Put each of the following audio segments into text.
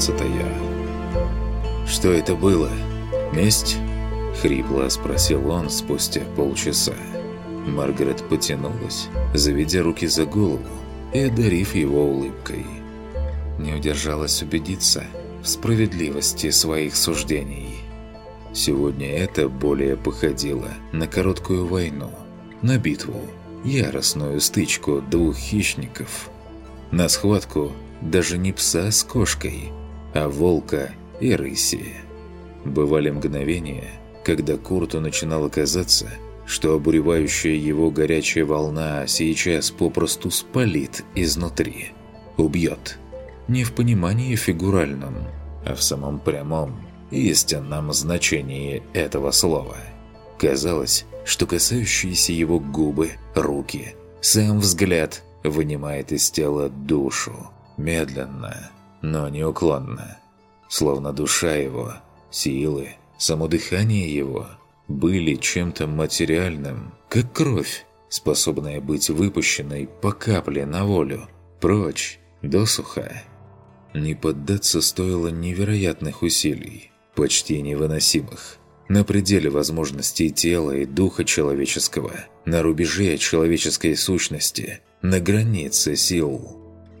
17 «Что это было? Месть?» – хрипло спросил он спустя полчаса. Маргарет потянулась, заведя руки за голову и одарив его улыбкой. Не удержалась убедиться в справедливости своих суждений. Сегодня это более походило на короткую войну, на битву, яростную стычку двух хищников. На схватку даже не пса с кошкой, а волка и рыси. Бывали мгновения, когда Курту начинало казаться, что обуревающая его горячая волна сейчас попросту спалит изнутри. Убьет. Не в понимании фигуральном, а в самом прямом, истинном значении этого слова. Казалось, что касающиеся его губы, руки, сам взгляд вынимает из тела душу. Медленно, но неуклонно. Словно душа его, силы, само дыхание его – были чем-то материальным, как кровь, способная быть выпущенной по капле на волю, прочь, досуха. Не поддаться стоило невероятных усилий, почти невыносимых. На пределе возможностей тела и духа человеческого, на рубеже человеческой сущности, на границе сил.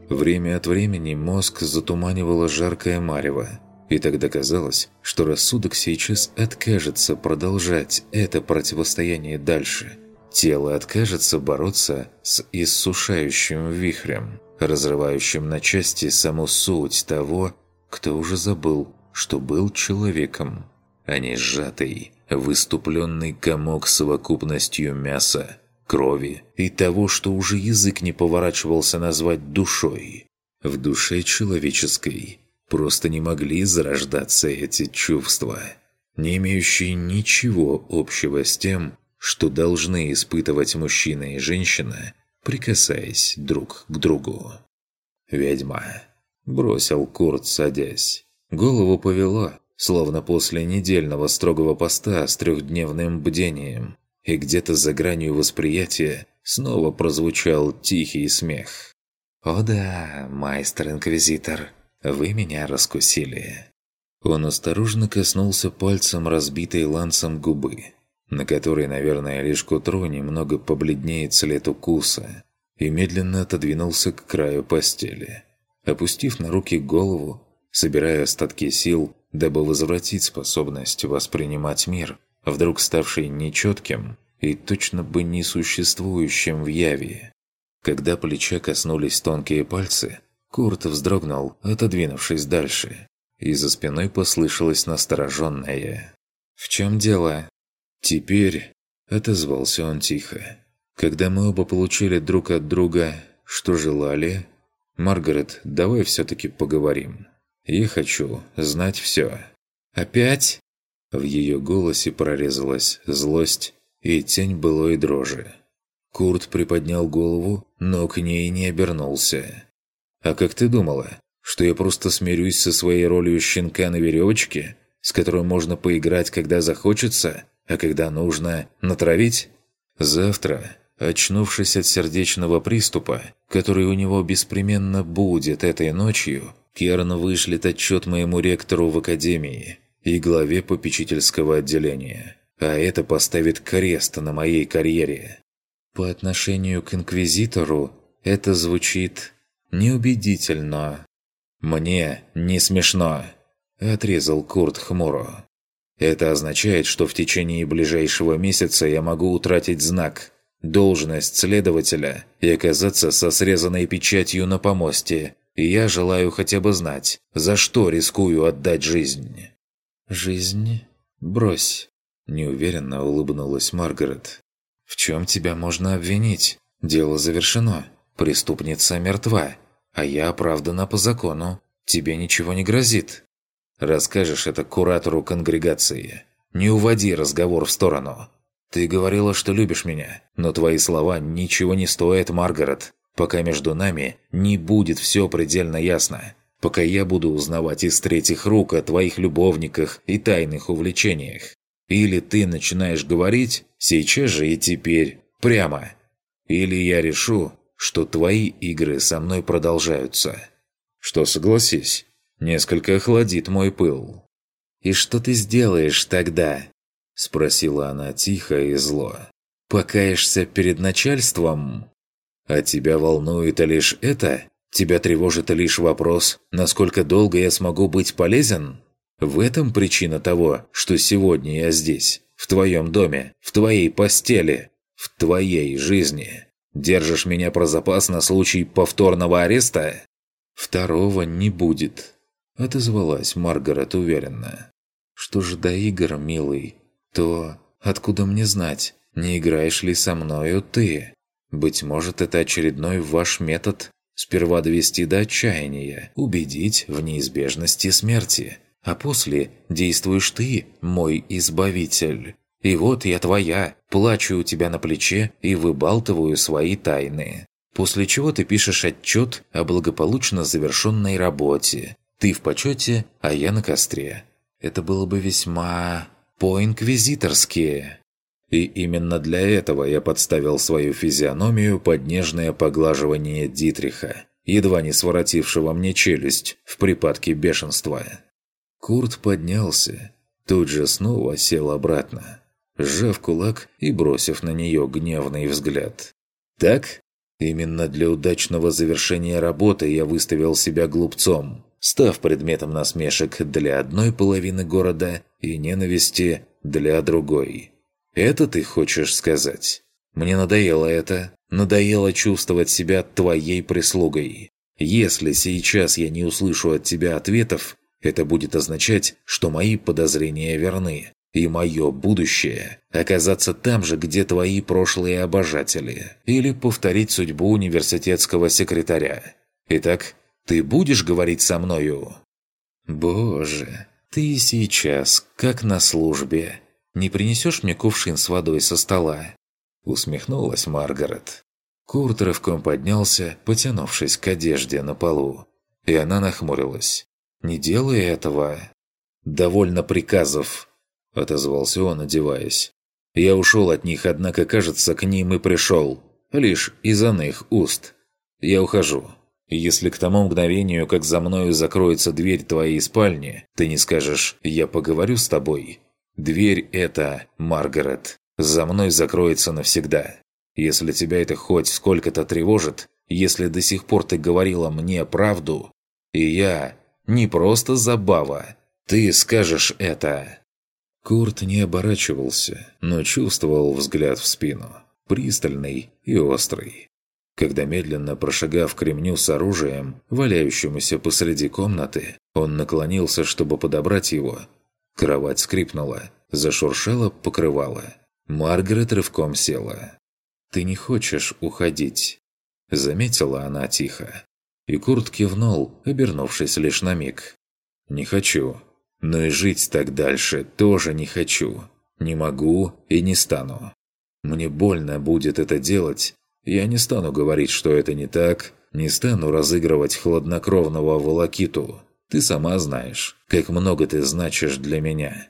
Время от времени мозг затуманивало жаркое марево, и тогда казалось, что рассудок сейчас откажется продолжать это противостояние дальше. Тело откажется бороться с иссушающим вихрем, разрывающим на части саму суть того, кто уже забыл, что был человеком, а не сжатый, выступленный комок совокупностью мяса, крови и того, что уже язык не поворачивался назвать душой. В душе человеческой Просто не могли зарождаться эти чувства, не имеющие ничего общего с тем, что должны испытывать мужчина и женщина, прикасаясь друг к другу. «Ведьма!» – бросил Курт, садясь. Голову повело, словно после недельного строгого поста с трехдневным бдением, и где-то за гранью восприятия снова прозвучал тихий смех. «О да, майстер-инквизитор!» Вы меня раскусили». Он осторожно коснулся пальцем разбитой ланцем губы, на которой, наверное, лишь к утру немного побледнеет след укуса, и медленно отодвинулся к краю постели. Опустив на руки голову, собирая остатки сил, дабы возвратить способность воспринимать мир, вдруг ставший нечетким и точно бы несуществующим в яви. Когда плеча коснулись тонкие пальцы, Курт вздрогнул, отодвинувшись дальше, и за спиной послышалось настороженное. «В чем дело?» «Теперь...» – отозвался он тихо. «Когда мы оба получили друг от друга, что желали...» «Маргарет, давай все-таки поговорим. Я хочу знать все». «Опять?» В ее голосе прорезалась злость и тень былой дрожи. Курт приподнял голову, но к ней не обернулся. А как ты думала, что я просто смирюсь со своей ролью щенка на веревочке, с которой можно поиграть, когда захочется, а когда нужно натравить? Завтра, очнувшись от сердечного приступа, который у него беспременно будет этой ночью, Керн вышлет отчет моему ректору в академии и главе попечительского отделения. А это поставит крест на моей карьере. По отношению к инквизитору это звучит неубедительно. «Мне не смешно», – отрезал Курт хмуро. «Это означает, что в течение ближайшего месяца я могу утратить знак, должность следователя и оказаться со срезанной печатью на помосте. Я желаю хотя бы знать, за что рискую отдать жизнь». «Жизнь? Брось», – неуверенно улыбнулась Маргарет. «В чем тебя можно обвинить? Дело завершено. Преступница мертва, а я оправдана по закону. Тебе ничего не грозит. Расскажешь это куратору конгрегации. Не уводи разговор в сторону. Ты говорила, что любишь меня, но твои слова ничего не стоят, Маргарет, пока между нами не будет все предельно ясно. Пока я буду узнавать из третьих рук о твоих любовниках и тайных увлечениях. Или ты начинаешь говорить сейчас же и теперь, прямо. Или я решу, что твои игры со мной продолжаются. Что, согласись, несколько охладит мой пыл. «И что ты сделаешь тогда?» – спросила она тихо и зло. «Покаешься перед начальством?» «А тебя волнует лишь это? Тебя тревожит лишь вопрос, насколько долго я смогу быть полезен? В этом причина того, что сегодня я здесь, в твоем доме, в твоей постели, в твоей жизни. Держишь меня про запас на случай повторного ареста?» «Второго не будет», – отозвалась Маргарет уверенно. «Что же до игр, милый, то откуда мне знать, не играешь ли со мною ты? Быть может, это очередной ваш метод сперва довести до отчаяния, убедить в неизбежности смерти, а после действуешь ты, мой избавитель. И вот я твоя, плачу у тебя на плече и выбалтываю свои тайны. После чего ты пишешь отчет о благополучно завершенной работе. Ты в почете, а я на костре. Это было бы весьма... по-инквизиторски. И именно для этого я подставил свою физиономию под нежное поглаживание Дитриха, едва не своротившего мне челюсть в припадке бешенства. Курт поднялся, тут же снова сел обратно, сжав кулак и бросив на нее гневный взгляд. «Так? Именно для удачного завершения работы я выставил себя глупцом, став предметом насмешек для одной половины города и ненависти для другой. Это ты хочешь сказать? Мне надоело это. Надоело чувствовать себя твоей прислугой. Если сейчас я не услышу от тебя ответов, это будет означать, что мои подозрения верны, и мое будущее – оказаться там же, где твои прошлые обожатели, или повторить судьбу университетского секретаря. Итак, ты будешь говорить со мною? Боже, ты сейчас, как на службе. Не принесешь мне кувшин с водой со стола?» Усмехнулась Маргарет. Курт рывком поднялся, потянувшись к одежде на полу. И она нахмурилась. «Не делай этого!» «Довольно приказов!» – отозвался он, одеваясь. «Я ушел от них, однако, кажется, к ним и пришел. Лишь из иных уст. Я ухожу. Если к тому мгновению, как за мною закроется дверь твоей спальни, ты не скажешь «я поговорю с тобой», дверь эта, Маргарет, за мной закроется навсегда. Если тебя это хоть сколько-то тревожит, если до сих пор ты говорила мне правду, и я не просто забава. Ты скажешь это». Курт не оборачивался, но чувствовал взгляд в спину. Пристальный и острый. Когда медленно прошагав к ремню с оружием, валяющемуся посреди комнаты, он наклонился, чтобы подобрать его. Кровать скрипнула, зашуршала покрывало. Маргарет рывком села. «Ты не хочешь уходить?» Заметила она тихо. И Курт кивнул, обернувшись лишь на миг. «Не хочу. Но и жить так дальше тоже не хочу. Не могу и не стану. Мне больно будет это делать. Я не стану говорить, что это не так, не стану разыгрывать хладнокровного волокиту. Ты сама знаешь, как много ты значишь для меня.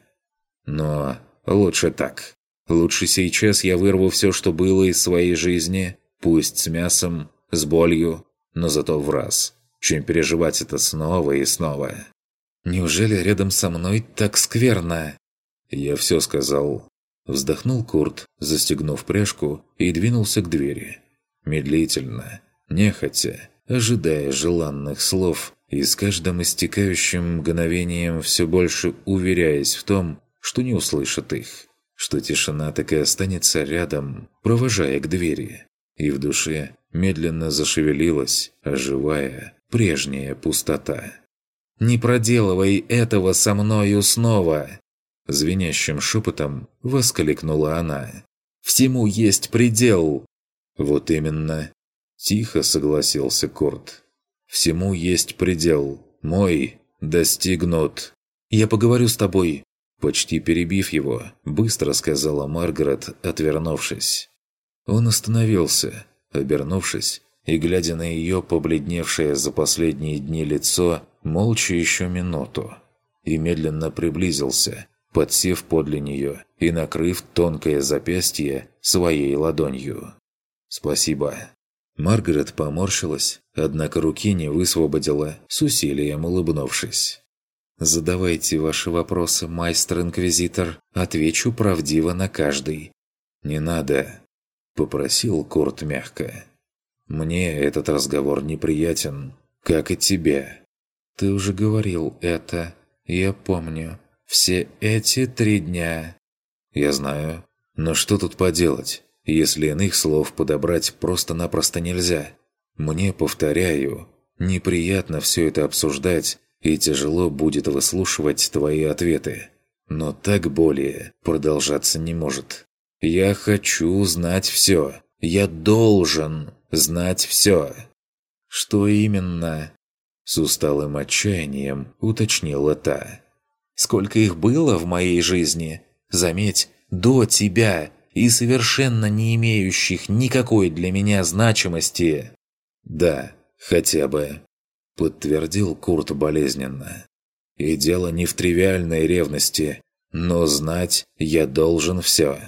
Но лучше так. Лучше сейчас я вырву все, что было из своей жизни, пусть с мясом, с болью, но зато в раз, чем переживать это снова и снова. Неужели рядом со мной так скверно? Я все сказал. Вздохнул Курт, застегнув пряжку, и двинулся к двери. Медлительно, нехотя, ожидая желанных слов, и с каждым истекающим мгновением все больше уверяясь в том, что не услышит их, что тишина так и останется рядом, провожая к двери. И в душе медленно зашевелилась, оживая, прежняя пустота. «Не проделывай этого со мною снова!» Звенящим шепотом воскликнула она. «Всему есть предел!» «Вот именно!» Тихо согласился Корт. «Всему есть предел. Мой достигнут. Я поговорю с тобой!» Почти перебив его, быстро сказала Маргарет, отвернувшись. Он остановился, обернувшись, и, глядя на ее побледневшее за последние дни лицо, молча еще минуту, и медленно приблизился, подсев подле нее и накрыв тонкое запястье своей ладонью. «Спасибо». Маргарет поморщилась, однако руки не высвободила, с усилием улыбнувшись. «Задавайте ваши вопросы, майстер-инквизитор. Отвечу правдиво на каждый». «Не надо», – попросил Курт мягко. «Мне этот разговор неприятен, как и тебе». «Ты уже говорил это. Я помню. Все эти три дня...» «Я знаю. Но что тут поделать, если иных слов подобрать просто-напросто нельзя? Мне, повторяю, неприятно все это обсуждать, и тяжело будет выслушивать твои ответы. Но так более продолжаться не может. Я хочу знать все. Я должен знать все. Что именно? С усталым отчаянием уточнила та. Сколько их было в моей жизни? Заметь, до тебя и совершенно не имеющих никакой для меня значимости. Да, хотя бы подтвердил Курт болезненно. «И дело не в тривиальной ревности, но знать я должен все».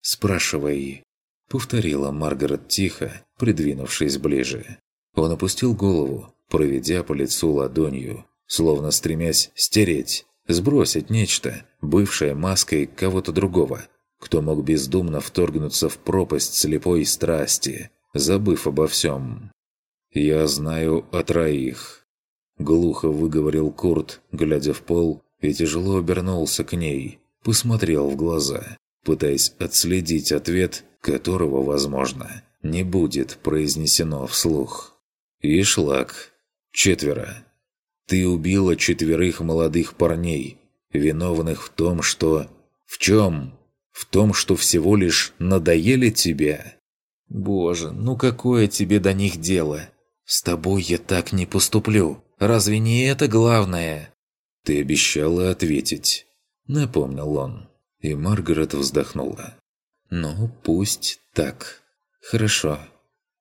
«Спрашивай», — повторила Маргарет тихо, придвинувшись ближе. Он опустил голову, проведя по лицу ладонью, словно стремясь стереть, сбросить нечто, бывшее маской кого-то другого, кто мог бездумно вторгнуться в пропасть слепой страсти, забыв обо всем. «Я знаю о троих», — глухо выговорил Курт, глядя в пол, и тяжело обернулся к ней, посмотрел в глаза, пытаясь отследить ответ, которого, возможно, не будет произнесено вслух. «Ишлак. Четверо. Ты убила четверых молодых парней, виновных в том, что... В чем? В том, что всего лишь надоели тебе?» «Боже, ну какое тебе до них дело? «С тобой я так не поступлю. Разве не это главное?» «Ты обещала ответить», — напомнил он. И Маргарет вздохнула. «Ну, пусть так. Хорошо.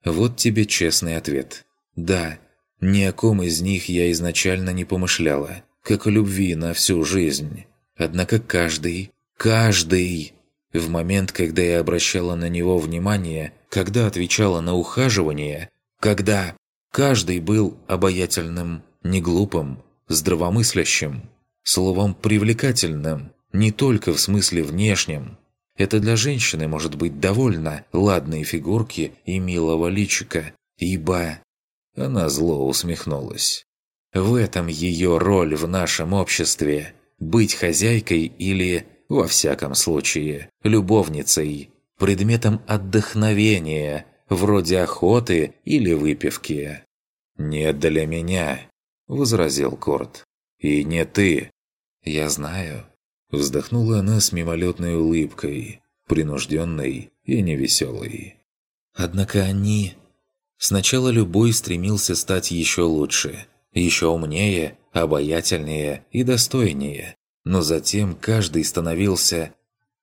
Вот тебе честный ответ. Да, ни о ком из них я изначально не помышляла, как о любви на всю жизнь. Однако каждый, каждый, в момент, когда я обращала на него внимание, когда отвечала на ухаживание, когда Каждый был обаятельным, неглупым, здравомыслящим, словом привлекательным, не только в смысле внешнем. Это для женщины может быть довольно ладной фигурки и милого личика, ибо... Она зло усмехнулась. В этом ее роль в нашем обществе – быть хозяйкой или, во всяком случае, любовницей, предметом отдохновения – вроде охоты или выпивки. «Не для меня», – возразил Корт. «И не ты». «Я знаю». Вздохнула она с мимолетной улыбкой, принужденной и невеселой. «Однако они...» Сначала любой стремился стать еще лучше, еще умнее, обаятельнее и достойнее. Но затем каждый становился,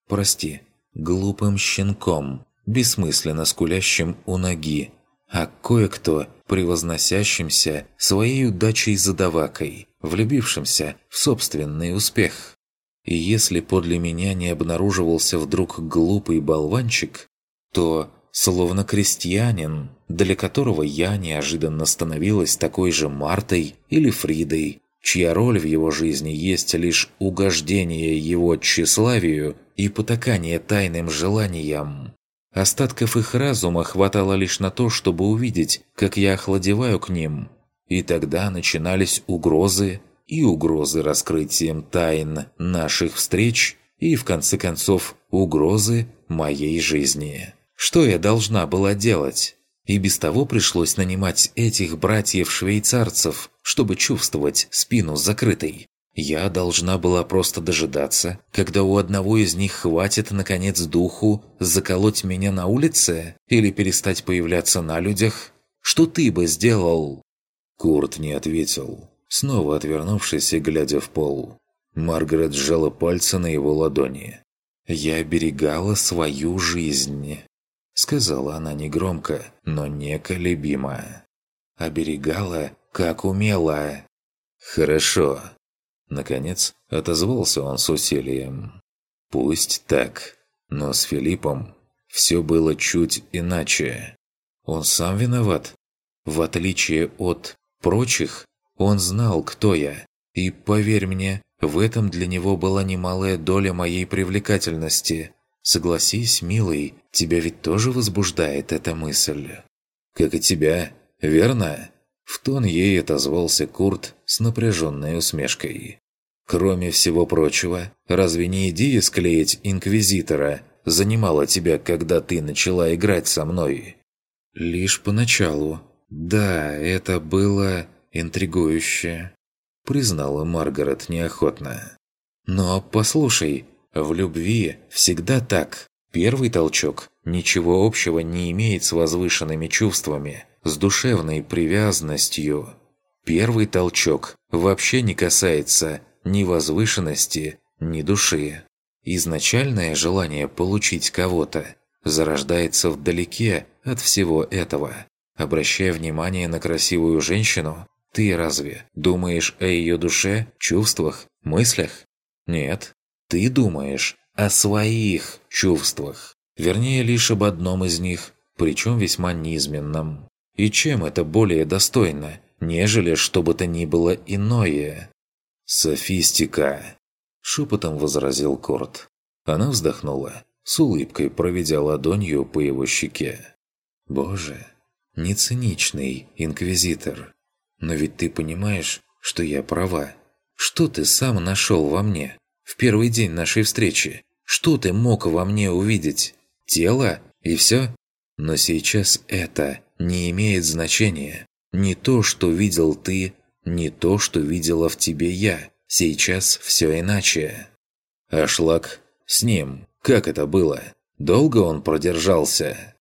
прости, глупым щенком, бессмысленно скулящим у ноги, а кое-кто превозносящимся своей удачей задавакой, влюбившимся в собственный успех. И если подле меня не обнаруживался вдруг глупый болванчик, то, словно крестьянин, для которого я неожиданно становилась такой же Мартой или Фридой, чья роль в его жизни есть лишь угождение его тщеславию и потакание тайным желаниям, Остатков их разума хватало лишь на то, чтобы увидеть, как я охладеваю к ним. И тогда начинались угрозы, и угрозы раскрытием тайн наших встреч, и, в конце концов, угрозы моей жизни. Что я должна была делать? И без того пришлось нанимать этих братьев-швейцарцев, чтобы чувствовать спину закрытой. Я должна была просто дожидаться, когда у одного из них хватит, наконец, духу заколоть меня на улице или перестать появляться на людях. Что ты бы сделал?» Курт не ответил, снова отвернувшись и глядя в пол. Маргарет сжала пальцы на его ладони. «Я оберегала свою жизнь», — сказала она негромко, но неколебимо. «Оберегала, как умела». «Хорошо», Наконец, отозвался он с усилием. «Пусть так, но с Филиппом все было чуть иначе. Он сам виноват. В отличие от прочих, он знал, кто я. И, поверь мне, в этом для него была немалая доля моей привлекательности. Согласись, милый, тебя ведь тоже возбуждает эта мысль. Как и тебя, верно? В тон ей отозвался Курт с напряженной усмешкой. Кроме всего прочего, разве не идея склеить Инквизитора занимала тебя, когда ты начала играть со мной? Лишь поначалу. Да, это было интригующе, признала Маргарет неохотно. Но послушай, в любви всегда так. Первый толчок ничего общего не имеет с возвышенными чувствами, с душевной привязанностью. Первый толчок вообще не касается ни возвышенности, ни души. Изначальное желание получить кого-то зарождается вдалеке от всего этого. Обращая внимание на красивую женщину, ты разве думаешь о ее душе, чувствах, мыслях? Нет. Ты думаешь о своих чувствах. Вернее, лишь об одном из них, причем весьма низменном. И чем это более достойно, нежели что бы то ни было иное? «Софистика!» – шепотом возразил Корт. Она вздохнула, с улыбкой проведя ладонью по его щеке. «Боже, не циничный инквизитор. Но ведь ты понимаешь, что я права. Что ты сам нашел во мне в первый день нашей встречи? Что ты мог во мне увидеть? Тело? И все? Но сейчас это не имеет значения. Не то, что видел ты, не то, что видела в тебе я. Сейчас все иначе. А шлак с ним, как это было? Долго он продержался?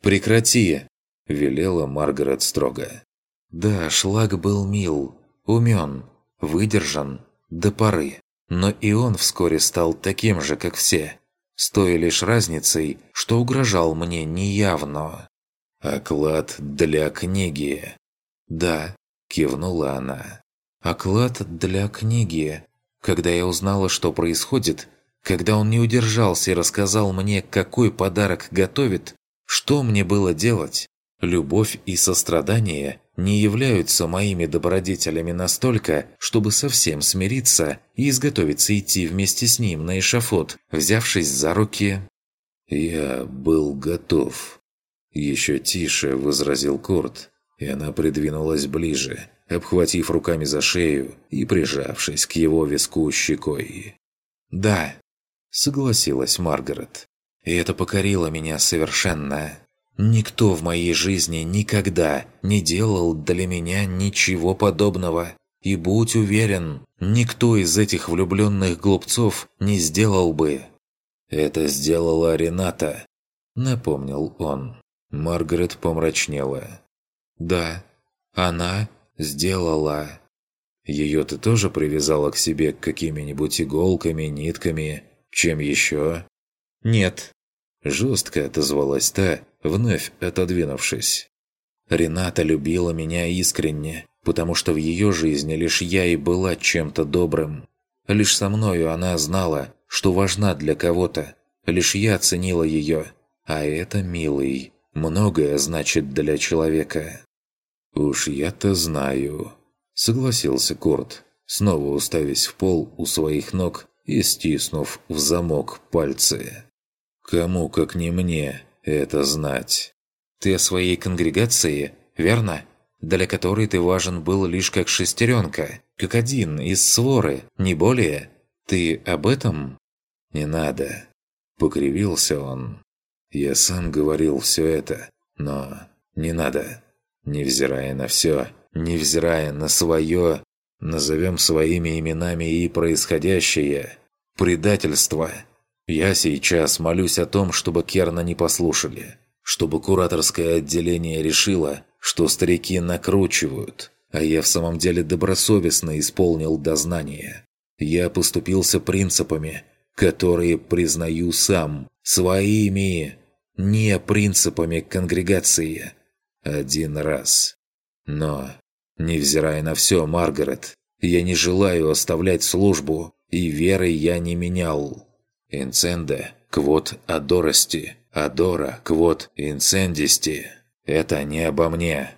«Прекрати!» – велела Маргарет строго. Да, шлак был мил, умен, выдержан до поры. Но и он вскоре стал таким же, как все с той лишь разницей, что угрожал мне неявно. «Оклад для книги». «Да», – кивнула она. «Оклад для книги. Когда я узнала, что происходит, когда он не удержался и рассказал мне, какой подарок готовит, что мне было делать? Любовь и сострадание не являются моими добродетелями настолько, чтобы совсем смириться и изготовиться идти вместе с ним на эшафот, взявшись за руки. «Я был готов», – еще тише возразил Курт, и она придвинулась ближе, обхватив руками за шею и прижавшись к его виску щекой. «Да», – согласилась Маргарет, – «и это покорило меня совершенно». Никто в моей жизни никогда не делал для меня ничего подобного. И будь уверен, никто из этих влюбленных глупцов не сделал бы. «Это сделала Рената», — напомнил он. Маргарет помрачнела. «Да, она сделала». «Ее ты тоже привязала к себе какими-нибудь иголками, нитками, чем еще?» «Нет», – жестко отозвалась та, вновь отодвинувшись. Рената любила меня искренне, потому что в ее жизни лишь я и была чем-то добрым. Лишь со мною она знала, что важна для кого-то. Лишь я ценила ее. А это, милый, многое значит для человека. «Уж я-то знаю», — согласился Курт, снова уставясь в пол у своих ног и стиснув в замок пальцы. «Кому, как не мне, это знать. Ты о своей конгрегации, верно? Для которой ты важен был лишь как шестеренка, как один из своры, не более. Ты об этом? Не надо. Покривился он. Я сам говорил все это, но не надо. Невзирая на все, невзирая на свое, назовем своими именами и происходящее, предательство – я сейчас молюсь о том, чтобы Керна не послушали. Чтобы кураторское отделение решило, что старики накручивают, а я в самом деле добросовестно исполнил дознание. Я поступился принципами, которые признаю сам, своими, не принципами конгрегации. Один раз. Но, невзирая на все, Маргарет, я не желаю оставлять службу, и веры я не менял. Инценде квот адорости, адора квот инцендисти. Это не обо мне.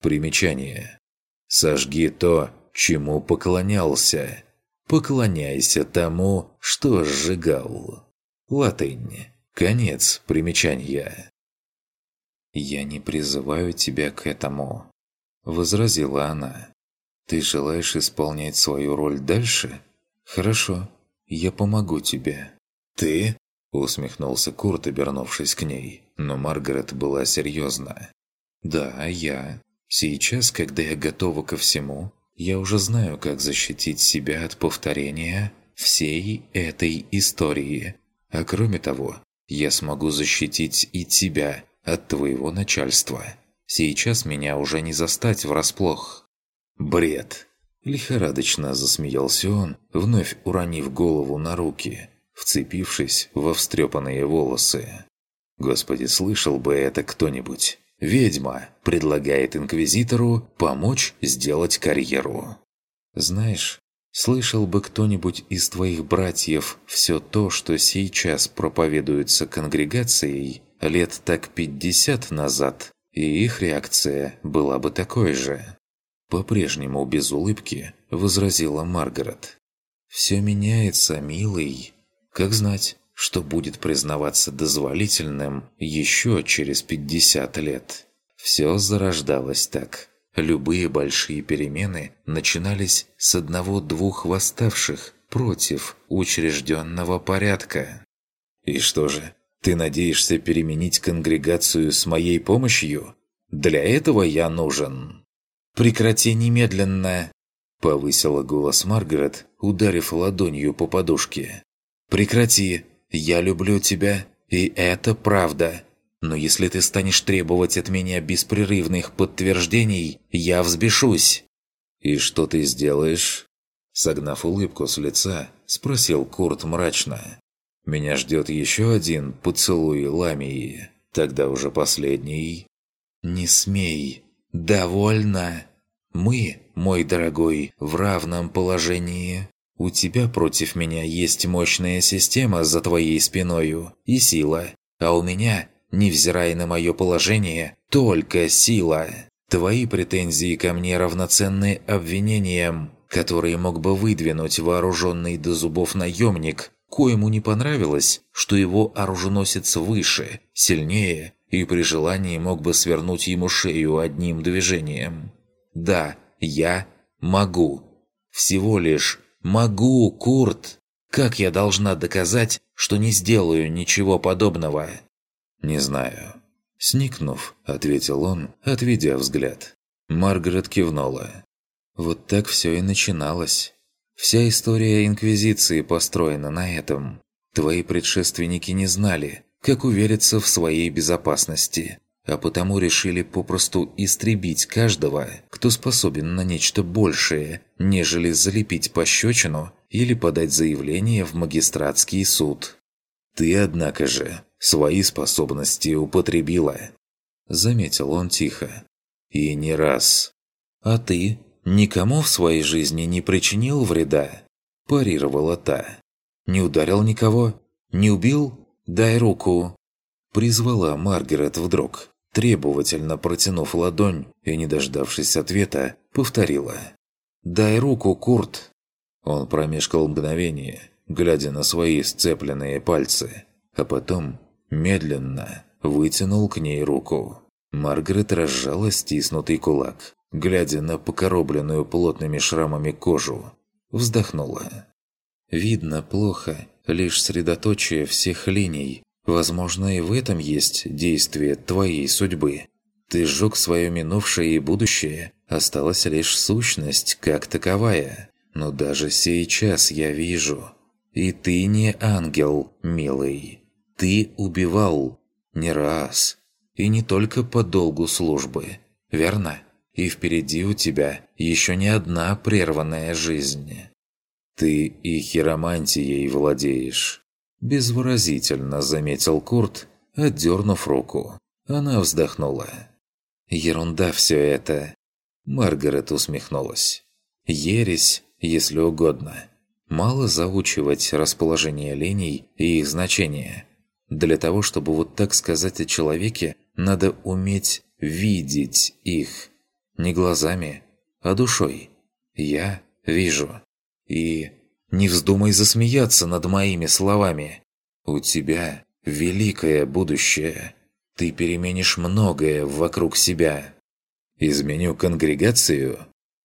Примечание. Сожги то, чему поклонялся. Поклоняйся тому, что сжигал. Латынь. Конец примечания. «Я не призываю тебя к этому», – возразила она. «Ты желаешь исполнять свою роль дальше? Хорошо, я помогу тебе». «Ты?» – усмехнулся Курт, обернувшись к ней. Но Маргарет была серьезна. «Да, я. Сейчас, когда я готова ко всему, я уже знаю, как защитить себя от повторения всей этой истории. А кроме того, я смогу защитить и тебя от твоего начальства. Сейчас меня уже не застать врасплох». «Бред!» Лихорадочно засмеялся он, вновь уронив голову на руки, вцепившись во встрепанные волосы. Господи, слышал бы это кто-нибудь. Ведьма предлагает инквизитору помочь сделать карьеру. Знаешь, слышал бы кто-нибудь из твоих братьев все то, что сейчас проповедуется конгрегацией лет так 50 назад, и их реакция была бы такой же. По-прежнему без улыбки возразила Маргарет. «Все меняется, милый. Как знать, что будет признаваться дозволительным еще через 50 лет. Все зарождалось так. Любые большие перемены начинались с одного-двух восставших против учрежденного порядка. И что же, ты надеешься переменить конгрегацию с моей помощью? Для этого я нужен. Прекрати немедленно, повысила голос Маргарет, ударив ладонью по подушке. Прекрати, я люблю тебя, и это правда. Но если ты станешь требовать от меня беспрерывных подтверждений, я взбешусь». «И что ты сделаешь?» Согнав улыбку с лица, спросил Курт мрачно. «Меня ждет еще один поцелуй Ламии, тогда уже последний». «Не смей. Довольно. Мы, мой дорогой, в равном положении. У тебя против меня есть мощная система за твоей спиною и сила, а у меня, невзирая на мое положение, только сила. Твои претензии ко мне равноценны обвинениям, которые мог бы выдвинуть вооруженный до зубов наемник, коему не понравилось, что его оруженосец выше, сильнее и при желании мог бы свернуть ему шею одним движением. Да, я могу. Всего лишь «Могу, Курт! Как я должна доказать, что не сделаю ничего подобного?» «Не знаю». Сникнув, ответил он, отведя взгляд. Маргарет кивнула. Вот так все и начиналось. Вся история Инквизиции построена на этом. Твои предшественники не знали, как увериться в своей безопасности а потому решили попросту истребить каждого, кто способен на нечто большее, нежели залепить пощечину или подать заявление в магистратский суд. «Ты, однако же, свои способности употребила», – заметил он тихо. «И не раз. А ты никому в своей жизни не причинил вреда?» – парировала та. «Не ударил никого? Не убил? Дай руку!» Призвала Маргарет вдруг требовательно протянув ладонь и, не дождавшись ответа, повторила. «Дай руку, Курт!» Он промешкал мгновение, глядя на свои сцепленные пальцы, а потом медленно вытянул к ней руку. Маргарет разжала стиснутый кулак, глядя на покоробленную плотными шрамами кожу. Вздохнула. «Видно плохо, лишь средоточие всех линий, Возможно, и в этом есть действие твоей судьбы. Ты сжег свое минувшее и будущее, осталась лишь сущность как таковая. Но даже сейчас я вижу. И ты не ангел, милый. Ты убивал. Не раз. И не только по долгу службы. Верно? И впереди у тебя еще не одна прерванная жизнь. Ты и хиромантией владеешь. Безвыразительно заметил Курт, отдернув руку. Она вздохнула. «Ерунда все это!» Маргарет усмехнулась. «Ересь, если угодно. Мало заучивать расположение линий и их значение. Для того, чтобы вот так сказать о человеке, надо уметь видеть их. Не глазами, а душой. Я вижу. И не вздумай засмеяться над моими словами. У тебя великое будущее. Ты переменишь многое вокруг себя. Изменю конгрегацию?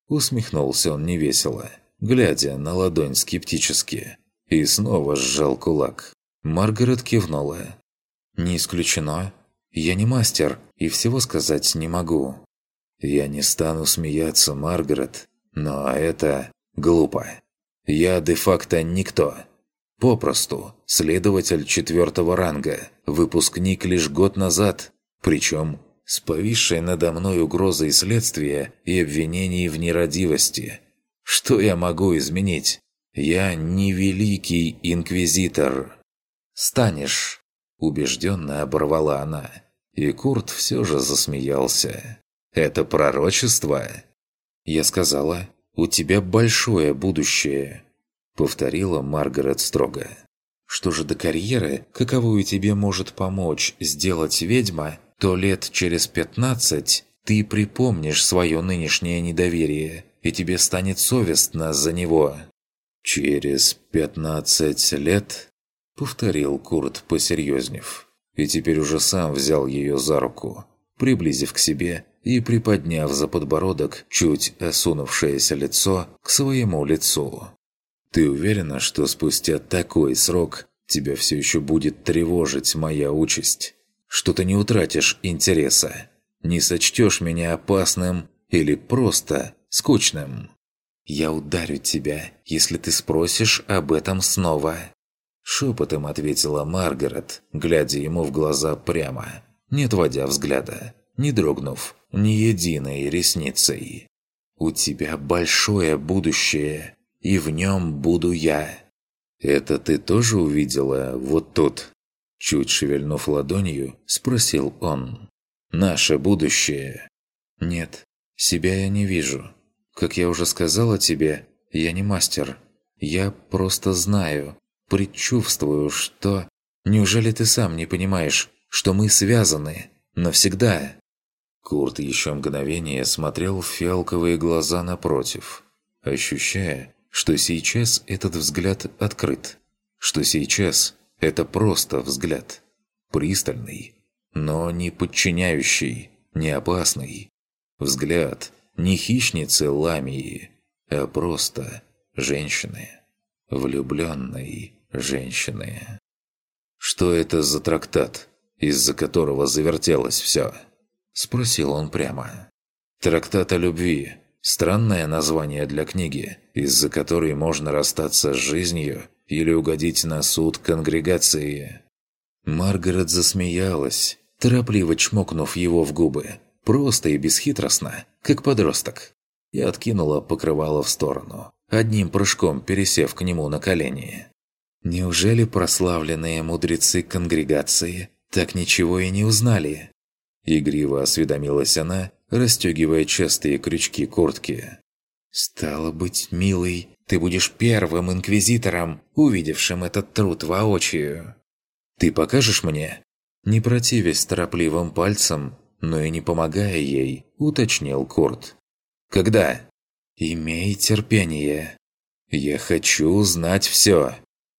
Усмехнулся он невесело, глядя на ладонь скептически. И снова сжал кулак. Маргарет кивнула. «Не исключено. Я не мастер и всего сказать не могу». «Я не стану смеяться, Маргарет, но это глупо. Я де-факто никто. Попросту, следователь четвертого ранга, выпускник лишь год назад, причем с повисшей надо мной угрозой следствия и обвинений в нерадивости. Что я могу изменить? Я не великий инквизитор. «Станешь!» – убежденно оборвала она. И Курт все же засмеялся. «Это пророчество?» Я сказала, «У тебя большое будущее», — повторила Маргарет строго. «Что же до карьеры, каковую тебе может помочь сделать ведьма, то лет через пятнадцать ты припомнишь свое нынешнее недоверие, и тебе станет совестно за него». «Через пятнадцать лет?» — повторил Курт, посерьезнев. И теперь уже сам взял ее за руку, приблизив к себе и приподняв за подбородок чуть осунувшееся лицо к своему лицу. «Ты уверена, что спустя такой срок тебя все еще будет тревожить моя участь? Что ты не утратишь интереса? Не сочтешь меня опасным или просто скучным?» «Я ударю тебя, если ты спросишь об этом снова», Шепотом ответила Маргарет, глядя ему в глаза прямо, не отводя взгляда, не дрогнув ни единой ресницей. «У тебя большое будущее, и в нем буду я». «Это ты тоже увидела вот тут?» Чуть шевельнув ладонью, спросил он. «Наше будущее?» «Нет, себя я не вижу. Как я уже сказала тебе, я не мастер. Я просто знаю, предчувствую, что... Неужели ты сам не понимаешь, что мы связаны навсегда?» Курт еще мгновение смотрел в фиалковые глаза напротив, ощущая, что сейчас этот взгляд открыт, что сейчас это просто взгляд, пристальный, но не подчиняющий, не опасный. Взгляд не хищницы ламии, а просто женщины, влюбленной женщины. «Что это за трактат, из-за которого завертелось все?» Спросил он прямо. «Трактат о любви. Странное название для книги, из-за которой можно расстаться с жизнью или угодить на суд конгрегации». Маргарет засмеялась, торопливо чмокнув его в губы, просто и бесхитростно, как подросток, и откинула покрывало в сторону, одним прыжком пересев к нему на колени. Неужели прославленные мудрецы конгрегации так ничего и не узнали? Игриво осведомилась она, расстегивая частые крючки куртки. «Стало быть, милый, ты будешь первым инквизитором, увидевшим этот труд воочию. Ты покажешь мне?» Не противясь торопливым пальцем, но и не помогая ей, уточнил Курт. «Когда?» «Имей терпение. Я хочу знать все.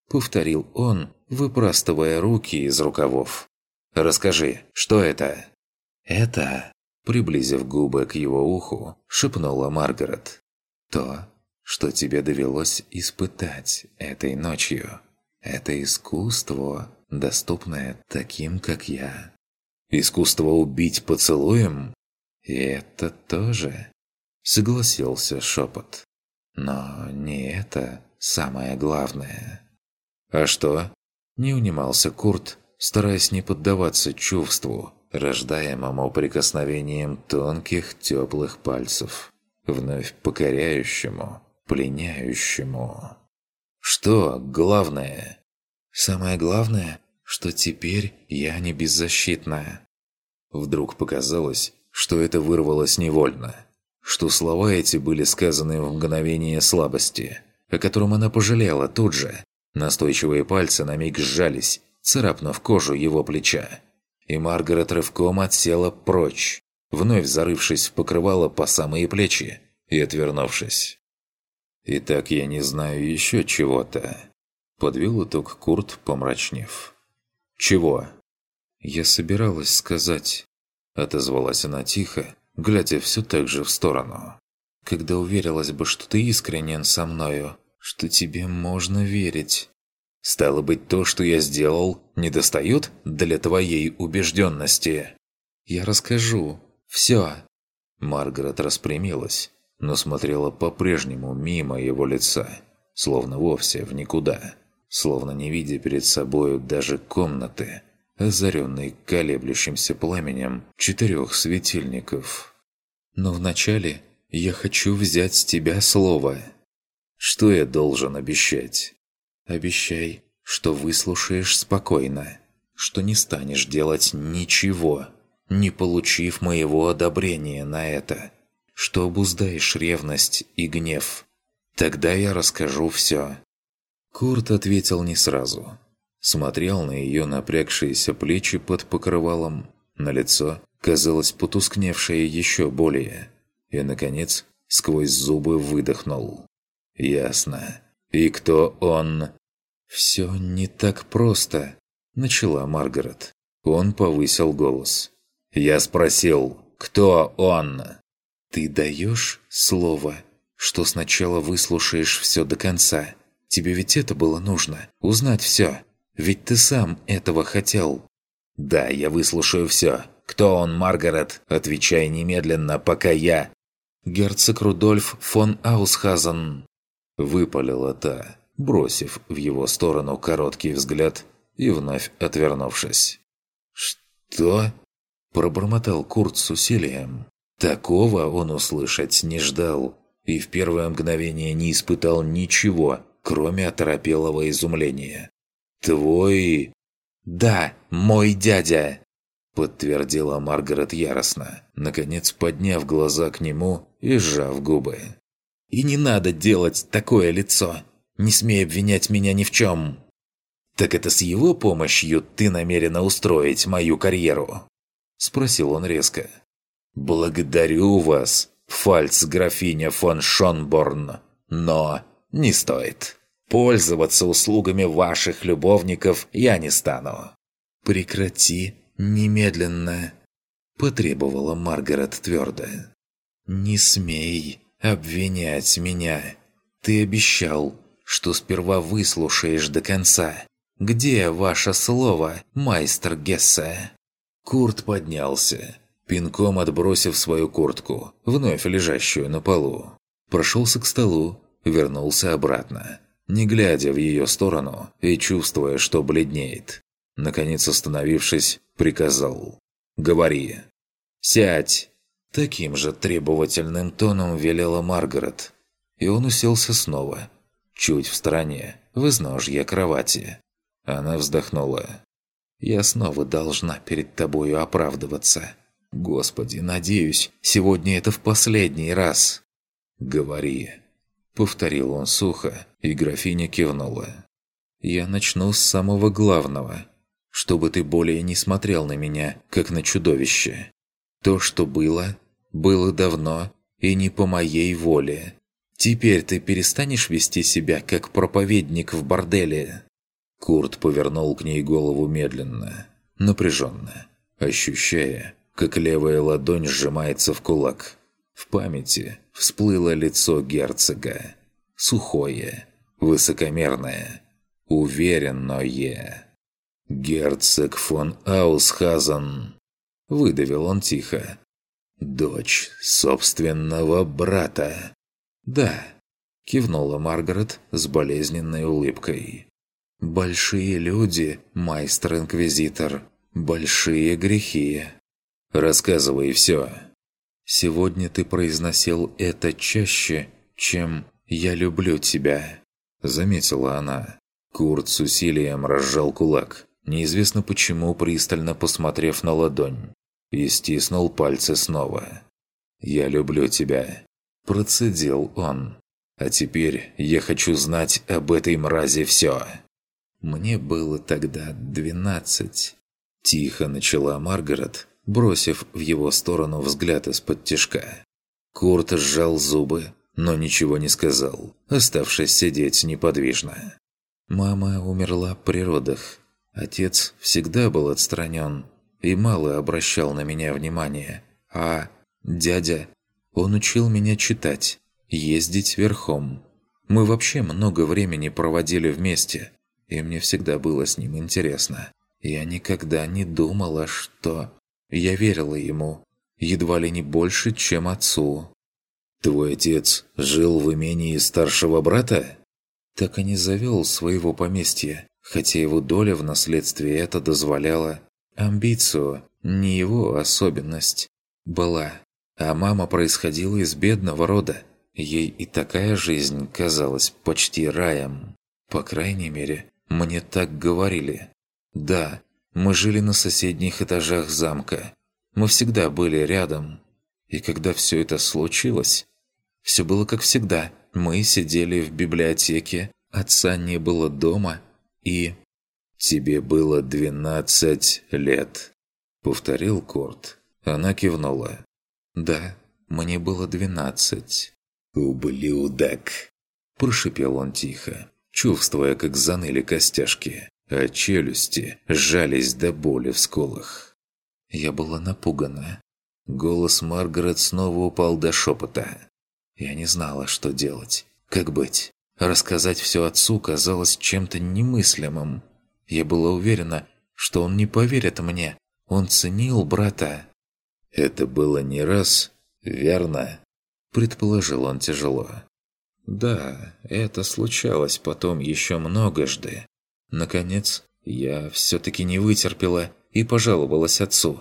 – повторил он, выпрастывая руки из рукавов. «Расскажи, что это?» «Это...» – приблизив губы к его уху, шепнула Маргарет. «То, что тебе довелось испытать этой ночью. Это искусство, доступное таким, как я». «Искусство убить поцелуем?» «И это тоже...» – согласился шепот. «Но не это самое главное». «А что?» – не унимался Курт, стараясь не поддаваться чувству, рождаемому прикосновением тонких теплых пальцев, вновь покоряющему, пленяющему. «Что главное?» «Самое главное, что теперь я не беззащитная». Вдруг показалось, что это вырвалось невольно, что слова эти были сказаны в мгновение слабости, о котором она пожалела тут же, Настойчивые пальцы на миг сжались, царапнув кожу его плеча. И Маргарет рывком отсела прочь, вновь зарывшись в покрывало по самые плечи и отвернувшись. «Итак, я не знаю еще чего-то», – подвел итог Курт, помрачнев. «Чего?» «Я собиралась сказать», – отозвалась она тихо, глядя все так же в сторону. «Когда уверилась бы, что ты искренен со мною, что тебе можно верить». «Стало быть, то, что я сделал, не достает для твоей убежденности?» «Я расскажу. Все». Маргарет распрямилась, но смотрела по-прежнему мимо его лица, словно вовсе в никуда, словно не видя перед собою даже комнаты, озаренной колеблющимся пламенем четырех светильников. «Но вначале я хочу взять с тебя слово». «Что я должен обещать?» «Обещай, что выслушаешь спокойно, что не станешь делать ничего, не получив моего одобрения на это» что обуздаешь ревность и гнев. Тогда я расскажу все». Курт ответил не сразу. Смотрел на ее напрягшиеся плечи под покрывалом, на лицо, казалось потускневшее еще более. И, наконец, сквозь зубы выдохнул. «Ясно. И кто он?» «Все не так просто», – начала Маргарет. Он повысил голос. «Я спросил, кто он?» «Ты даешь слово, что сначала выслушаешь все до конца? Тебе ведь это было нужно, узнать все. Ведь ты сам этого хотел». «Да, я выслушаю все. Кто он, Маргарет? Отвечай немедленно, пока я...» «Герцог Рудольф фон Аусхазен», — выпалила та, бросив в его сторону короткий взгляд и вновь отвернувшись. «Что?» – пробормотал Курт с усилием. Такого он услышать не ждал и в первое мгновение не испытал ничего, кроме оторопелого изумления. «Твой...» «Да, мой дядя!» подтвердила Маргарет яростно, наконец подняв глаза к нему и сжав губы. «И не надо делать такое лицо! Не смей обвинять меня ни в чем!» «Так это с его помощью ты намерена устроить мою карьеру?» Спросил он резко. «Благодарю вас, фальц-графиня фон Шонборн, но не стоит. Пользоваться услугами ваших любовников я не стану». «Прекрати немедленно», – потребовала Маргарет твердо. «Не смей обвинять меня. Ты обещал, что сперва выслушаешь до конца. Где ваше слово, майстер Гессе?» Курт поднялся пинком отбросив свою куртку, вновь лежащую на полу. Прошелся к столу, вернулся обратно, не глядя в ее сторону и чувствуя, что бледнеет. Наконец остановившись, приказал «Говори». «Сядь!» Таким же требовательным тоном велела Маргарет. И он уселся снова, чуть в стороне, в изножье кровати. Она вздохнула. «Я снова должна перед тобою оправдываться. Господи, надеюсь, сегодня это в последний раз. Говори. Повторил он сухо, и графиня кивнула. Я начну с самого главного. Чтобы ты более не смотрел на меня, как на чудовище. То, что было, было давно и не по моей воле. Теперь ты перестанешь вести себя, как проповедник в борделе?» Курт повернул к ней голову медленно, напряженно, ощущая, как левая ладонь сжимается в кулак. В памяти всплыло лицо герцога. Сухое, высокомерное, уверенное. «Герцог фон Аусхазен», — выдавил он тихо. «Дочь собственного брата». «Да», — кивнула Маргарет с болезненной улыбкой. «Большие люди, майстер-инквизитор, большие грехи». Рассказывай все. Сегодня ты произносил это чаще, чем «я люблю тебя», — заметила она. Курт с усилием разжал кулак, неизвестно почему пристально посмотрев на ладонь, и стиснул пальцы снова. «Я люблю тебя», – процедил он. «А теперь я хочу знать об этой мрази все». Мне было тогда двенадцать. Тихо начала Маргарет, бросив в его сторону взгляд из-под тишка. Курт сжал зубы, но ничего не сказал, оставшись сидеть неподвижно. Мама умерла при родах. Отец всегда был отстранен и мало обращал на меня внимания. А дядя, он учил меня читать, ездить верхом. Мы вообще много времени проводили вместе, и мне всегда было с ним интересно. Я никогда не думала, что... Я верила ему, едва ли не больше, чем отцу. «Твой отец жил в имении старшего брата?» Так и не завел своего поместья, хотя его доля в наследстве это дозволяла. Амбицию, не его особенность, была. А мама происходила из бедного рода. Ей и такая жизнь казалась почти раем. По крайней мере, мне так говорили. Да, мы жили на соседних этажах замка. Мы всегда были рядом. И когда все это случилось, все было как всегда. Мы сидели в библиотеке, отца не было дома, и... «Тебе было двенадцать лет», — повторил Корт. Она кивнула. «Да, мне было двенадцать». «Ублюдок!» – прошипел он тихо, чувствуя, как заныли костяшки, а челюсти сжались до боли в скулах. Я была напугана. Голос Маргарет снова упал до шепота. Я не знала, что делать, как быть. Рассказать все отцу казалось чем-то немыслимым. Я была уверена, что он не поверит мне. Он ценил брата. «Это было не раз, верно?» Предположил он тяжело. «Да, это случалось потом еще многожды. Наконец, я все-таки не вытерпела и пожаловалась отцу.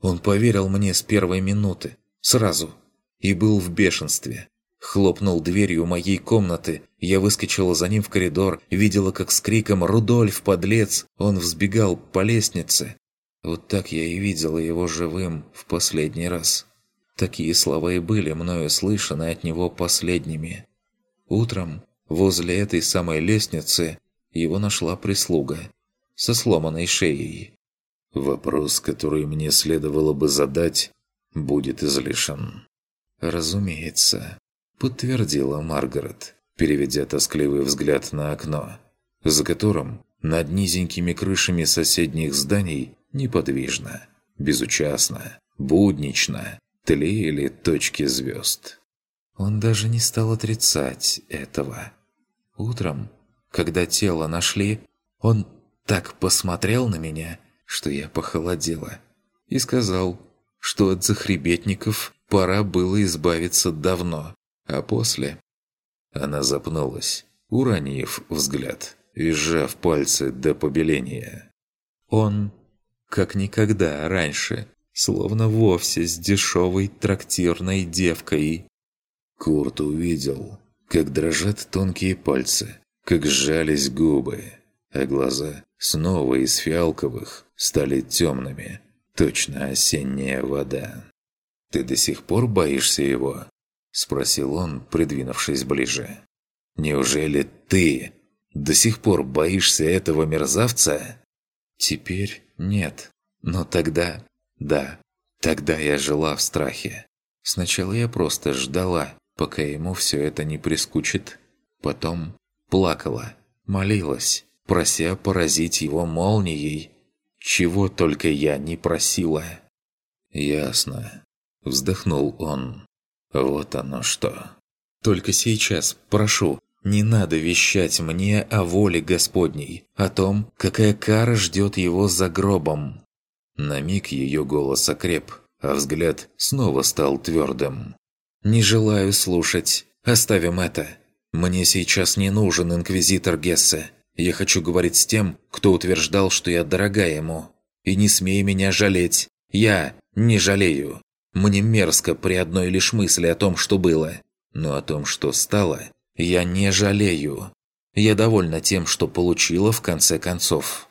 Он поверил мне с первой минуты, сразу, и был в бешенстве. Хлопнул дверью моей комнаты, я выскочила за ним в коридор, видела, как с криком «Рудольф, подлец!» он взбегал по лестнице. Вот так я и видела его живым в последний раз. Такие слова и были мною слышаны от него последними. Утром, возле этой самой лестницы, его нашла прислуга со сломанной шеей. Вопрос, который мне следовало бы задать, будет излишен. «Разумеется», – подтвердила Маргарет, переведя тоскливый взгляд на окно, за которым над низенькими крышами соседних зданий неподвижно, безучастно, буднично тлеяли точки звезд. Он даже не стал отрицать этого. Утром, когда тело нашли, он так посмотрел на меня, что я похолодела, и сказал, что от захребетников пора было избавиться давно, а после... Она запнулась, уронив взгляд и сжав пальцы до побеления. Он, как никогда раньше, словно вовсе с дешевой трактирной девкой. Курт увидел, как дрожат тонкие пальцы, как сжались губы, а глаза снова из фиалковых стали темными, точно осенняя вода. «Ты до сих пор боишься его?» – спросил он, придвинувшись ближе. «Неужели ты до сих пор боишься этого мерзавца?» «Теперь нет, но тогда да, тогда я жила в страхе. Сначала я просто ждала, пока ему все это не прискучит. Потом плакала, молилась, прося поразить его молнией. Чего только я не просила. «Ясно», – вздохнул он. «Вот оно что. Только сейчас, прошу, не надо вещать мне о воле Господней, о том, какая кара ждет его за гробом. На миг ее голос окреп, а взгляд снова стал твердым. «Не желаю слушать. Оставим это. Мне сейчас не нужен инквизитор Гессе. Я хочу говорить с тем, кто утверждал, что я дорога ему. И не смей меня жалеть. Я не жалею. Мне мерзко при одной лишь мысли о том, что было. Но о том, что стало, я не жалею. Я довольна тем, что получила в конце концов.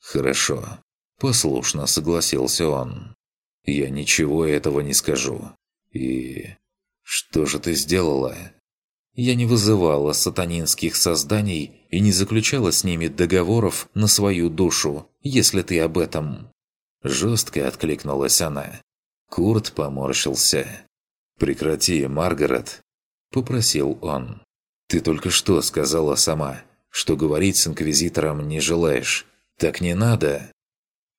Хорошо. Послушно согласился он. «Я ничего этого не скажу. И... что же ты сделала?» Я не вызывала сатанинских созданий и не заключала с ними договоров на свою душу, если ты об этом. Жестко откликнулась она. Курт поморщился. «Прекрати, Маргарет!» – попросил он. «Ты только что сказала сама, что говорить с Инквизитором не желаешь. Так не надо!»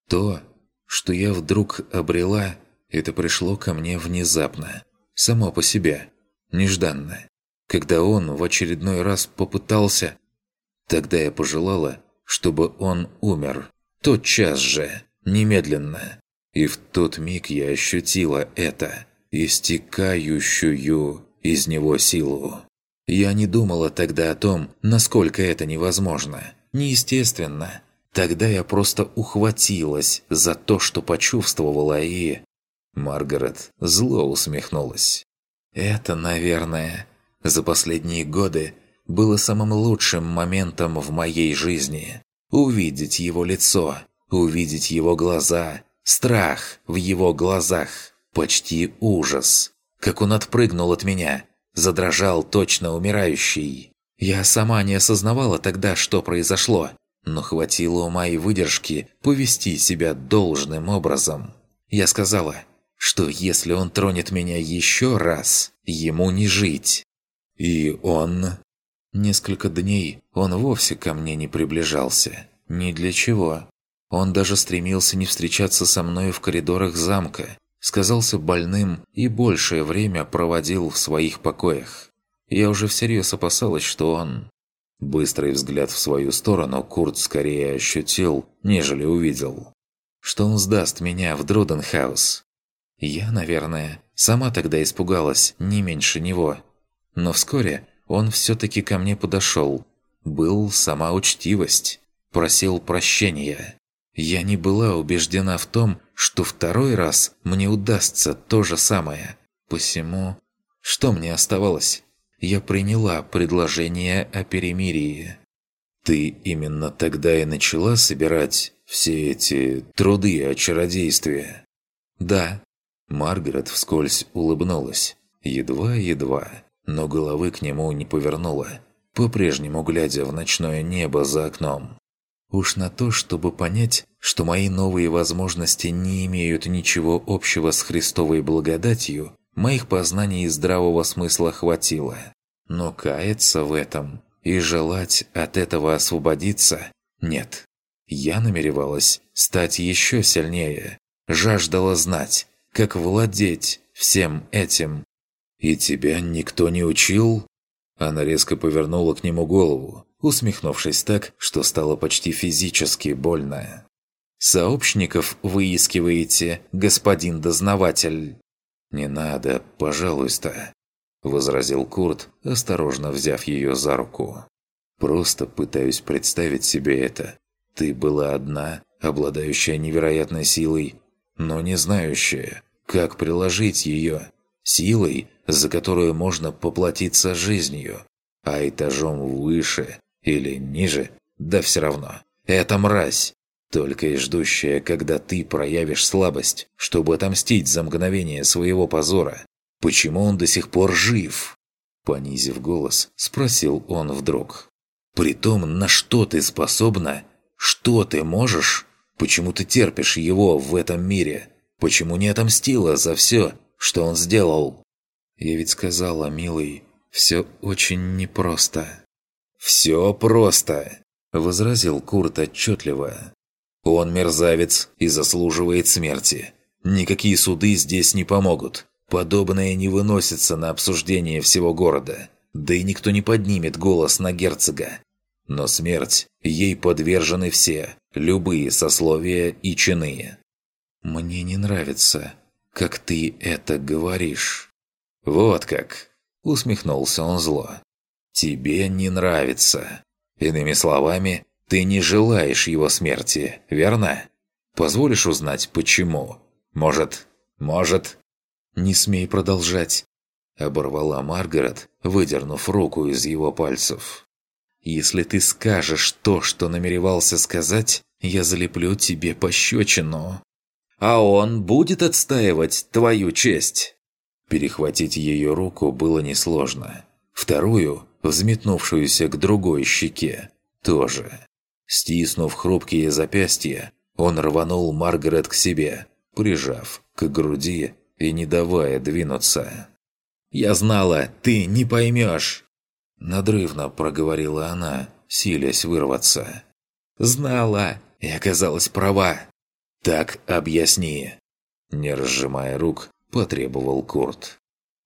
То, что я вдруг обрела, это пришло ко мне внезапно, само по себе, нежданно. Когда он в очередной раз попытался... Тогда я пожелала, чтобы он умер. Тотчас же, немедленно. И в тот миг я ощутила это, истекающую из него силу. Я не думала тогда о том, насколько это невозможно, неестественно. Тогда я просто ухватилась за то, что почувствовала и... Маргарет зло усмехнулась. «Это, наверное, за последние годы было самым лучшим моментом в моей жизни. Увидеть его лицо, увидеть его глаза, страх в его глазах, почти ужас. Как он отпрыгнул от меня, задрожал точно умирающий. Я сама не осознавала тогда, что произошло, но хватило ума и выдержки повести себя должным образом. Я сказала, что если он тронет меня еще раз, ему не жить. И он... Несколько дней он вовсе ко мне не приближался. Ни для чего. Он даже стремился не встречаться со мной в коридорах замка. Сказался больным и большее время проводил в своих покоях. Я уже всерьез опасалась, что он... Быстрый взгляд в свою сторону Курт скорее ощутил, нежели увидел. Что он сдаст меня в Друденхаус. Я, наверное, сама тогда испугалась не меньше него. Но вскоре он все-таки ко мне подошел. Был сама учтивость. Просил прощения. Я не была убеждена в том, что второй раз мне удастся то же самое. Посему... Что мне оставалось? я приняла предложение о перемирии. Ты именно тогда и начала собирать все эти труды о чародействе? Да. Маргарет вскользь улыбнулась. Едва-едва, но головы к нему не повернула, по-прежнему глядя в ночное небо за окном. Уж на то, чтобы понять, что мои новые возможности не имеют ничего общего с Христовой благодатью, Моих познаний и здравого смысла хватило. Но каяться в этом и желать от этого освободиться – нет. Я намеревалась стать еще сильнее, жаждала знать, как владеть всем этим. «И тебя никто не учил?» Она резко повернула к нему голову, усмехнувшись так, что стало почти физически больно. «Сообщников выискиваете, господин дознаватель?» «Не надо, пожалуйста», – возразил Курт, осторожно взяв ее за руку. «Просто пытаюсь представить себе это. Ты была одна, обладающая невероятной силой, но не знающая, как приложить ее. Силой, за которую можно поплатиться жизнью. А этажом выше или ниже, да все равно. Это мразь, только и ждущая, когда ты проявишь слабость, чтобы отомстить за мгновение своего позора. Почему он до сих пор жив?» Понизив голос, спросил он вдруг. «Притом, на что ты способна? Что ты можешь? Почему ты терпишь его в этом мире? Почему не отомстила за все, что он сделал?» «Я ведь сказала, милый, все очень непросто». «Все просто», — возразил Курт отчетливо. Он мерзавец и заслуживает смерти. Никакие суды здесь не помогут. Подобное не выносится на обсуждение всего города. Да и никто не поднимет голос на герцога. Но смерть, ей подвержены все, любые сословия и чины. «Мне не нравится, как ты это говоришь». «Вот как!» – усмехнулся он зло. «Тебе не нравится. Иными словами, ты не желаешь его смерти, верно? Позволишь узнать, почему? Может... может...» «Не смей продолжать», — оборвала Маргарет, выдернув руку из его пальцев. «Если ты скажешь то, что намеревался сказать, я залеплю тебе пощечину». «А он будет отстаивать твою честь?» Перехватить ее руку было несложно. Вторую, взметнувшуюся к другой щеке, тоже. Стиснув хрупкие запястья, Он рванул Маргарет к себе, прижав к груди и не давая двинуться. «Я знала, ты не поймешь!» Надрывно проговорила она, силясь вырваться. «Знала и оказалась права!» «Так объясни!» Не разжимая рук, потребовал Курт.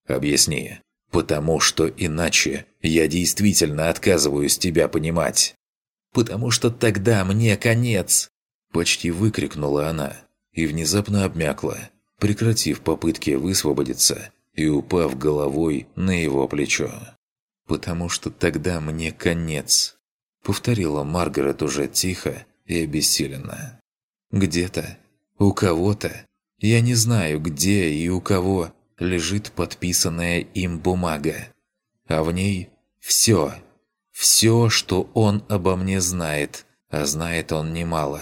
«Объясни, потому что иначе я действительно отказываюсь тебя понимать!» «Потому что тогда мне конец!» Почти выкрикнула она и внезапно обмякла, прекратив попытки высвободиться и упав головой на его плечо. «Потому что тогда мне конец», — повторила Маргарет уже тихо и обессиленно. «Где-то, у кого-то, я не знаю, где и у кого лежит подписанная им бумага, а в ней все, все, что он обо мне знает, а знает он немало.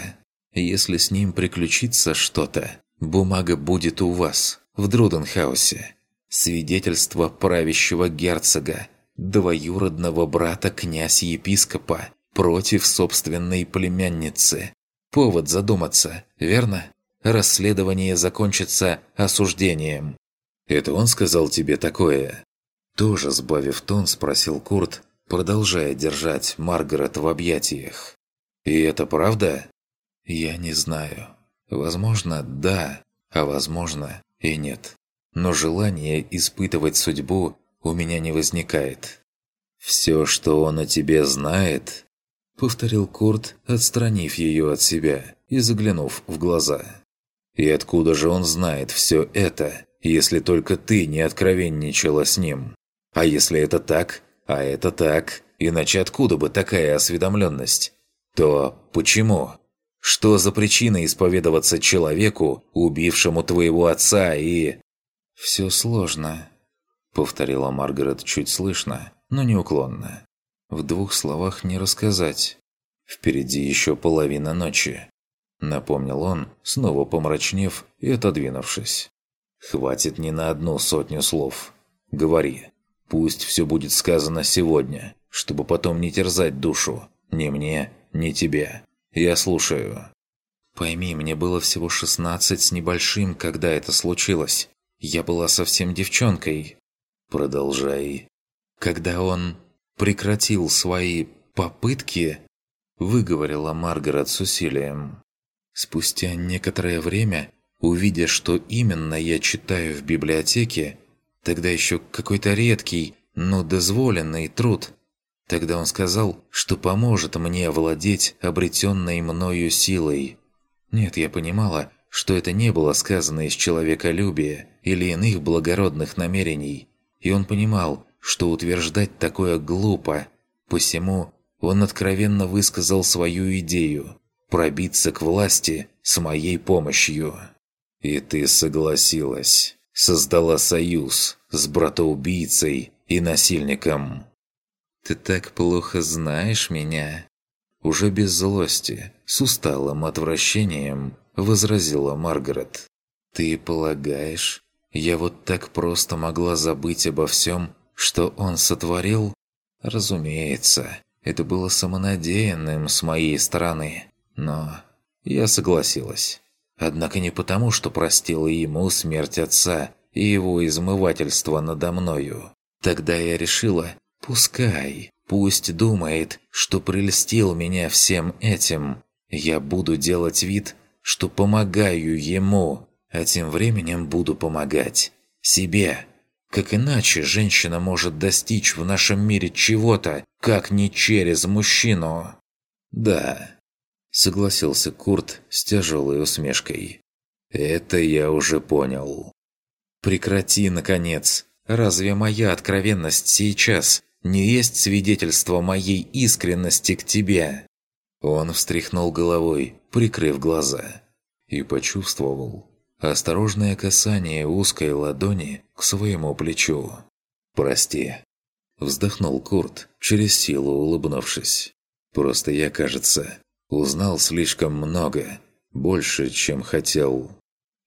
Если с ним приключится что-то, бумага будет у вас, в Друденхаусе. Свидетельство правящего герцога, двоюродного брата князь-епископа против собственной племянницы. Повод задуматься, верно? Расследование закончится осуждением. Это он сказал тебе такое? Тоже сбавив тон, спросил Курт, продолжая держать Маргарет в объятиях. «И это правда?» «Я не знаю. Возможно, да, а возможно и нет. Но желание испытывать судьбу у меня не возникает». «Все, что он о тебе знает?» – повторил Курт, отстранив ее от себя и заглянув в глаза. «И откуда же он знает все это, если только ты не откровенничала с ним? А если это так, а это так, иначе откуда бы такая осведомленность? То почему?» Что за причина исповедоваться человеку, убившему твоего отца и...» «Все сложно», — повторила Маргарет чуть слышно, но неуклонно. «В двух словах не рассказать. Впереди еще половина ночи», — напомнил он, снова помрачнев и отодвинувшись. «Хватит не на одну сотню слов. Говори. Пусть все будет сказано сегодня, чтобы потом не терзать душу. Ни мне, ни тебе. «Я слушаю». «Пойми, мне было всего шестнадцать с небольшим, когда это случилось. Я была совсем девчонкой». «Продолжай». «Когда он прекратил свои попытки...» Выговорила Маргарет с усилием. Спустя некоторое время, увидя, что именно я читаю в библиотеке, тогда еще какой-то редкий, но дозволенный труд, Тогда он сказал, что поможет мне овладеть обретенной мною силой. Нет, я понимала, что это не было сказано из человеколюбия или иных благородных намерений. И он понимал, что утверждать такое глупо. Посему он откровенно высказал свою идею – пробиться к власти с моей помощью. И ты согласилась. Создала союз с братоубийцей и насильником. «Ты так плохо знаешь меня!» Уже без злости, с усталым отвращением, возразила Маргарет. «Ты полагаешь, я вот так просто могла забыть обо всем, что он сотворил? Разумеется, это было самонадеянным с моей стороны, но я согласилась. Однако не потому, что простила ему смерть отца и его измывательство надо мною. Тогда я решила, Пускай, пусть думает, что прельстил меня всем этим. Я буду делать вид, что помогаю ему, а тем временем буду помогать себе. Как иначе женщина может достичь в нашем мире чего-то, как не через мужчину? Да, согласился Курт с тяжелой усмешкой. Это я уже понял. Прекрати, наконец. Разве моя откровенность сейчас не есть свидетельство моей искренности к тебе». Он встряхнул головой, прикрыв глаза, и почувствовал осторожное касание узкой ладони к своему плечу. «Прости», – вздохнул Курт, через силу улыбнувшись. «Просто я, кажется, узнал слишком много, больше, чем хотел.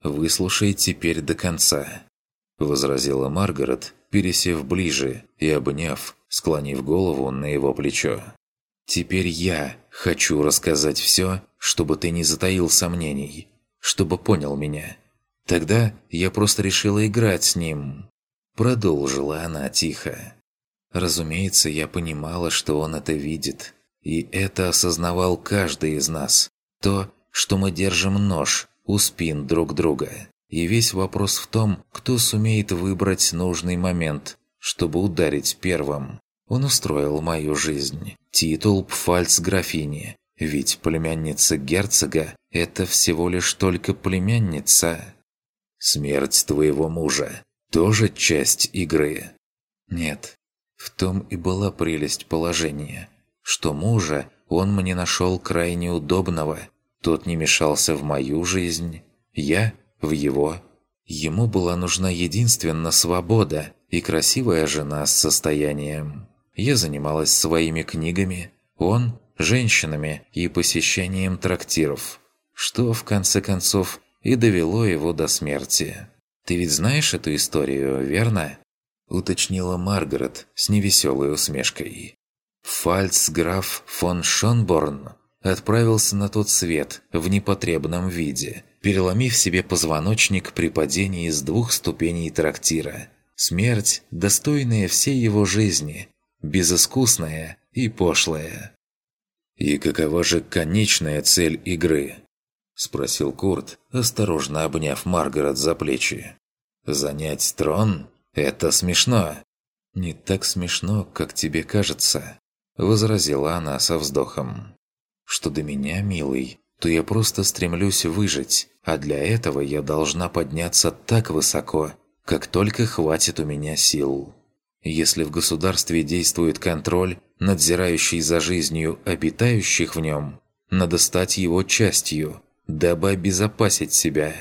Выслушай теперь до конца», – возразила Маргарет, пересев ближе и обняв, склонив голову на его плечо. Теперь я хочу рассказать все, чтобы ты не затаил сомнений, чтобы понял меня. Тогда я просто решила играть с ним. Продолжила она тихо. Разумеется, я понимала, что он это видит. И это осознавал каждый из нас. То, что мы держим нож у спин друг друга. И весь вопрос в том, кто сумеет выбрать нужный момент, чтобы ударить первым. Он устроил мою жизнь. Титул пфальц-графини. Ведь племянница герцога – это всего лишь только племянница. Смерть твоего мужа – тоже часть игры? Нет. В том и была прелесть положения, что мужа он мне нашел крайне удобного. Тот не мешался в мою жизнь, я – в его. Ему была нужна единственно свобода и красивая жена с состоянием. Я занималась своими книгами, он – женщинами и посещением трактиров, что, в конце концов, и довело его до смерти. «Ты ведь знаешь эту историю, верно?» – уточнила Маргарет с невеселой усмешкой. Фальцграф фон Шонборн отправился на тот свет в непотребном виде, переломив себе позвоночник при падении с двух ступеней трактира. Смерть, достойная всей его жизни, безыскусная и пошлая. «И какова же конечная цель игры?» – спросил Курт, осторожно обняв Маргарет за плечи. «Занять трон? Это смешно!» «Не так смешно, как тебе кажется», – возразила она со вздохом. «Что до меня, милый, то я просто стремлюсь выжить, а для этого я должна подняться так высоко, как только хватит у меня сил». Если в государстве действует контроль, надзирающий за жизнью обитающих в нем, надо стать его частью, дабы обезопасить себя.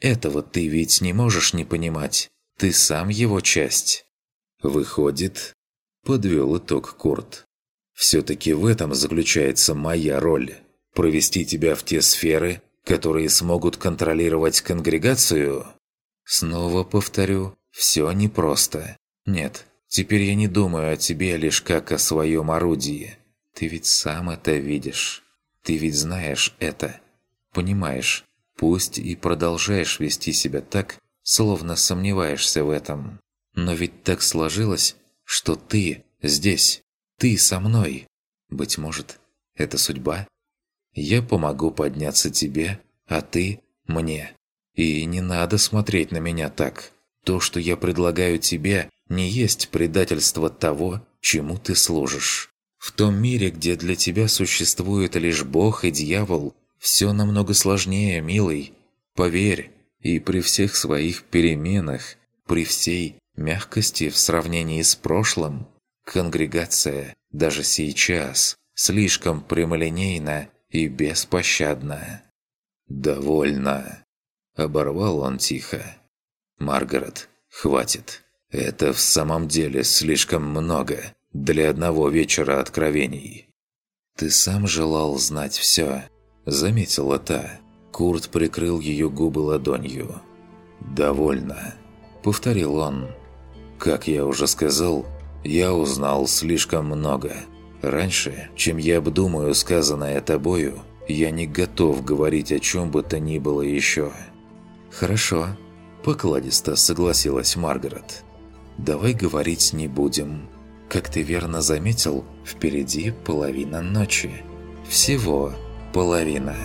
Этого ты ведь не можешь не понимать. Ты сам его часть. Выходит, подвел итог Курт. Все-таки в этом заключается моя роль. Провести тебя в те сферы, которые смогут контролировать конгрегацию? Снова повторю, все непросто. Нет, Теперь я не думаю о тебе лишь как о своем орудии. Ты ведь сам это видишь. Ты ведь знаешь это. Понимаешь, пусть и продолжаешь вести себя так, словно сомневаешься в этом. Но ведь так сложилось, что ты здесь, ты со мной. Быть может, это судьба? Я помогу подняться тебе, а ты – мне. И не надо смотреть на меня так. То, что я предлагаю тебе, не есть предательство того, чему ты служишь. В том мире, где для тебя существует лишь Бог и дьявол, все намного сложнее, милый. Поверь, и при всех своих переменах, при всей мягкости в сравнении с прошлым, конгрегация даже сейчас слишком прямолинейна и беспощадна. «Довольно!» – оборвал он тихо. «Маргарет, хватит!» Это в самом деле слишком много для одного вечера откровений. «Ты сам желал знать все», – заметила та. Курт прикрыл ее губы ладонью. «Довольно», – повторил он. «Как я уже сказал, я узнал слишком много. Раньше, чем я обдумаю сказанное тобою, я не готов говорить о чем бы то ни было еще». «Хорошо», – покладисто согласилась Маргарет давай говорить не будем. Как ты верно заметил, впереди половина ночи. Всего половина.